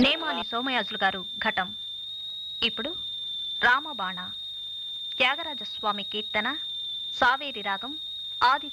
నేమాని సోమయాజులు గారు ఘటం. ఇప్పుడు రామబాణ త్యాగరాజ స్వామి కీర్తన సావేరి రాగం ఆది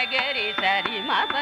మగరి సరి మపద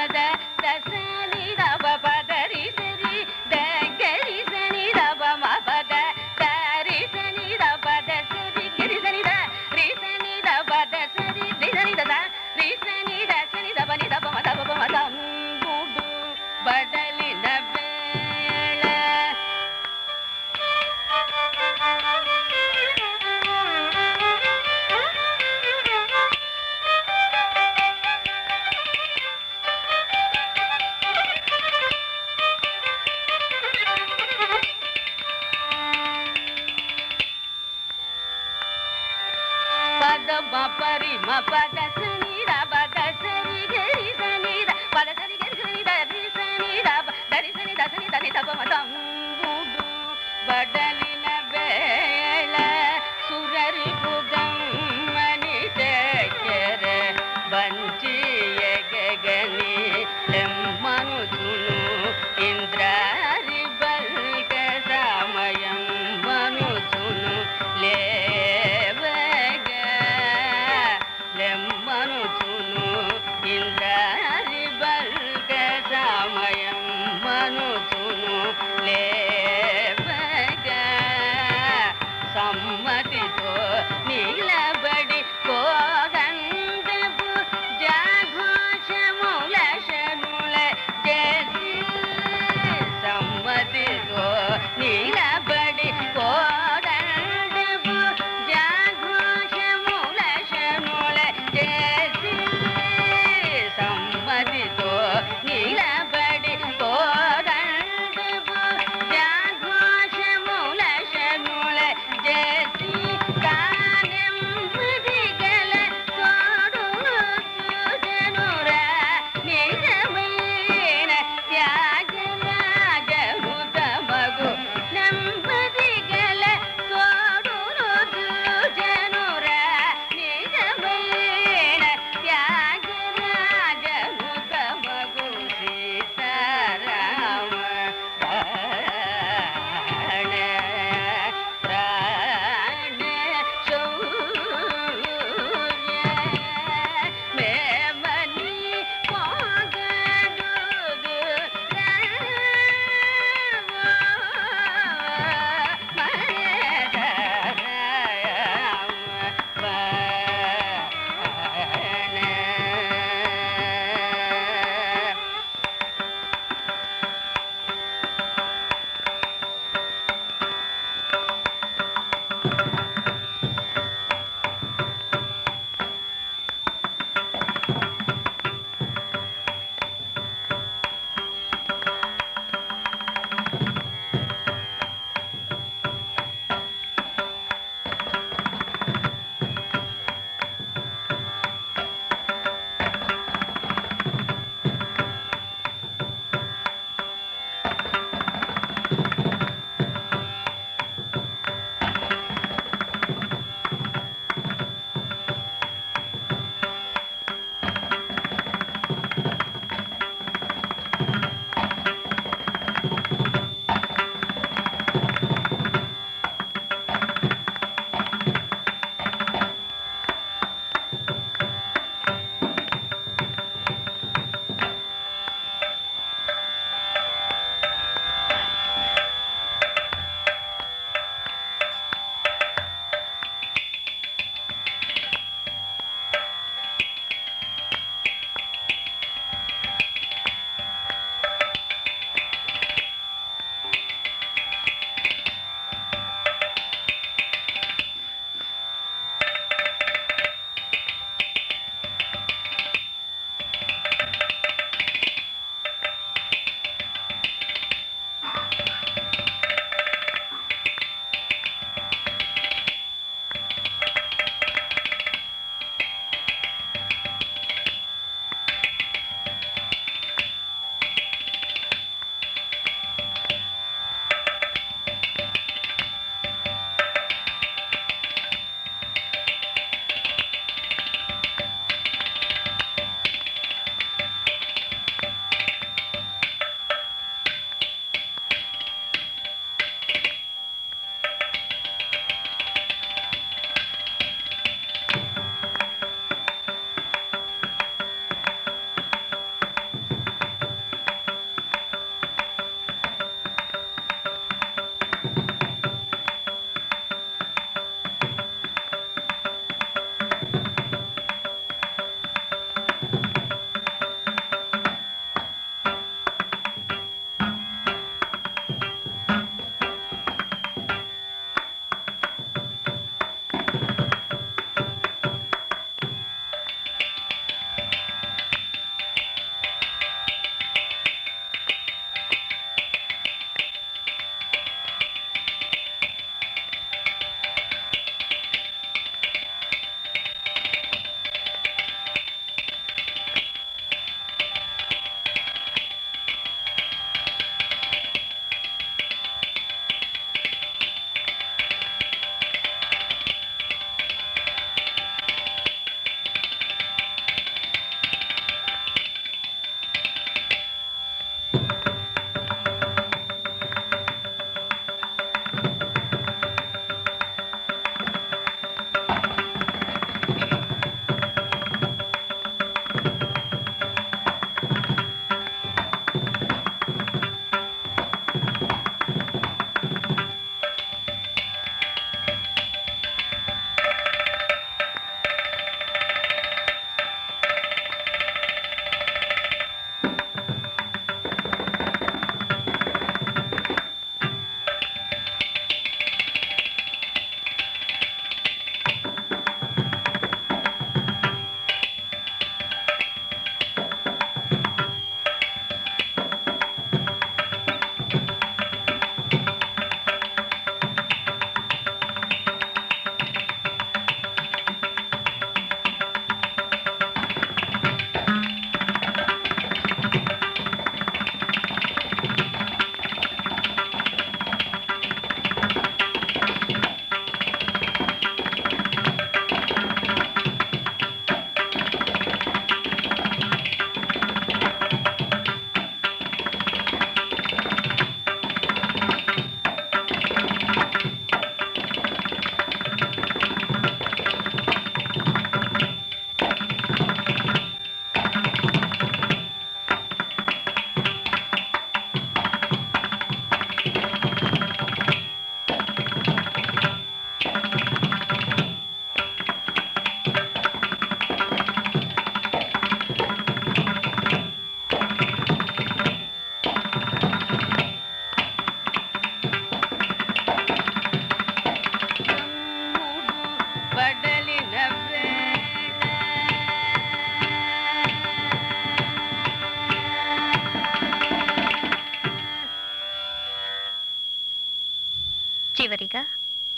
ಮೊದಲಿಗ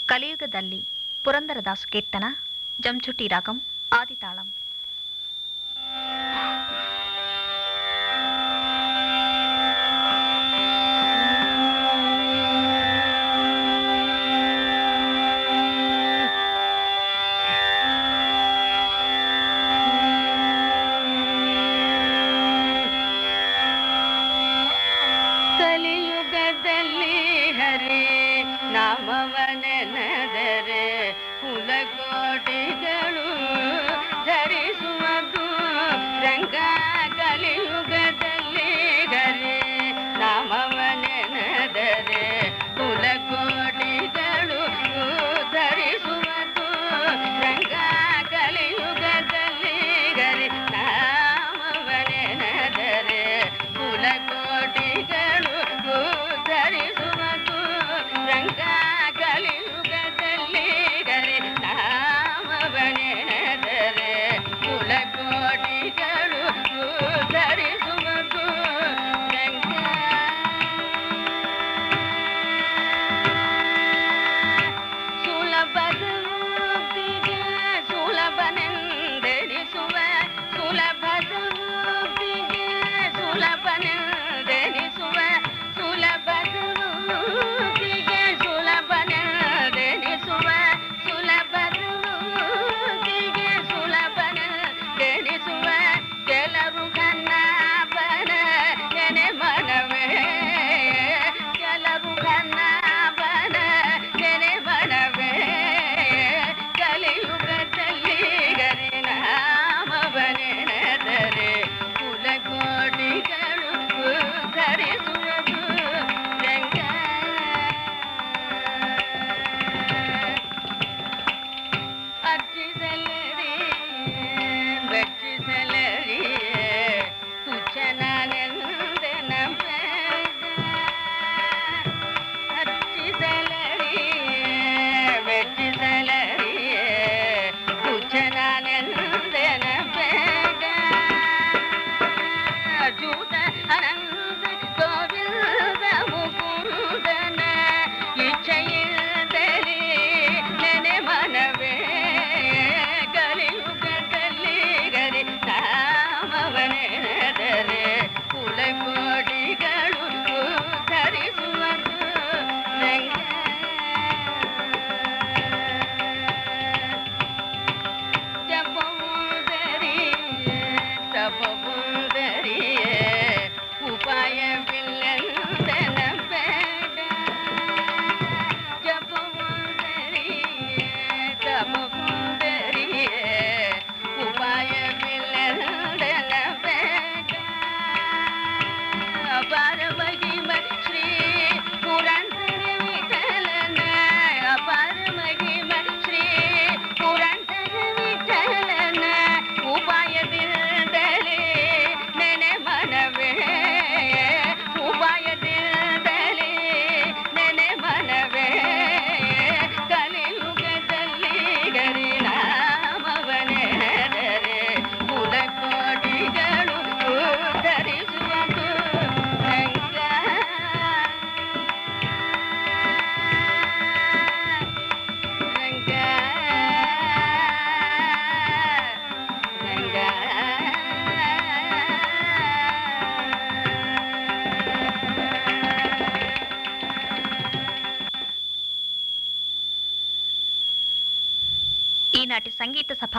ಕಲಿಯುಗದಲ್ಲಿ ಪುರಂದರದಾಸು ಕೀರ್ತನ ಜಂಚುಟಿ ರಾಗಂ ಆದಿತಾಳಂ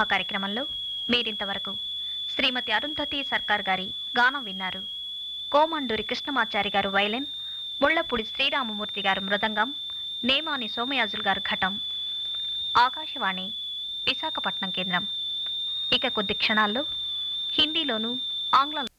సభా కార్యక్రమంలో మీరింతవరకు శ్రీమతి అరుంధతి సర్కార్ గారి గానం విన్నారు. కోమండూరి కృష్ణమాచారి గారు వైలెన్ ముళ్ళపూడి శ్రీరామమూర్తి గారు మృదంగం నేమాని సోమయాజుల్ గారు ఘటం. ఆకాశవాణి విశాఖపట్నం కేంద్రం. ఇక కొద్ది క్షణాల్లో హిందీలోనూ ఆంగ్లంలో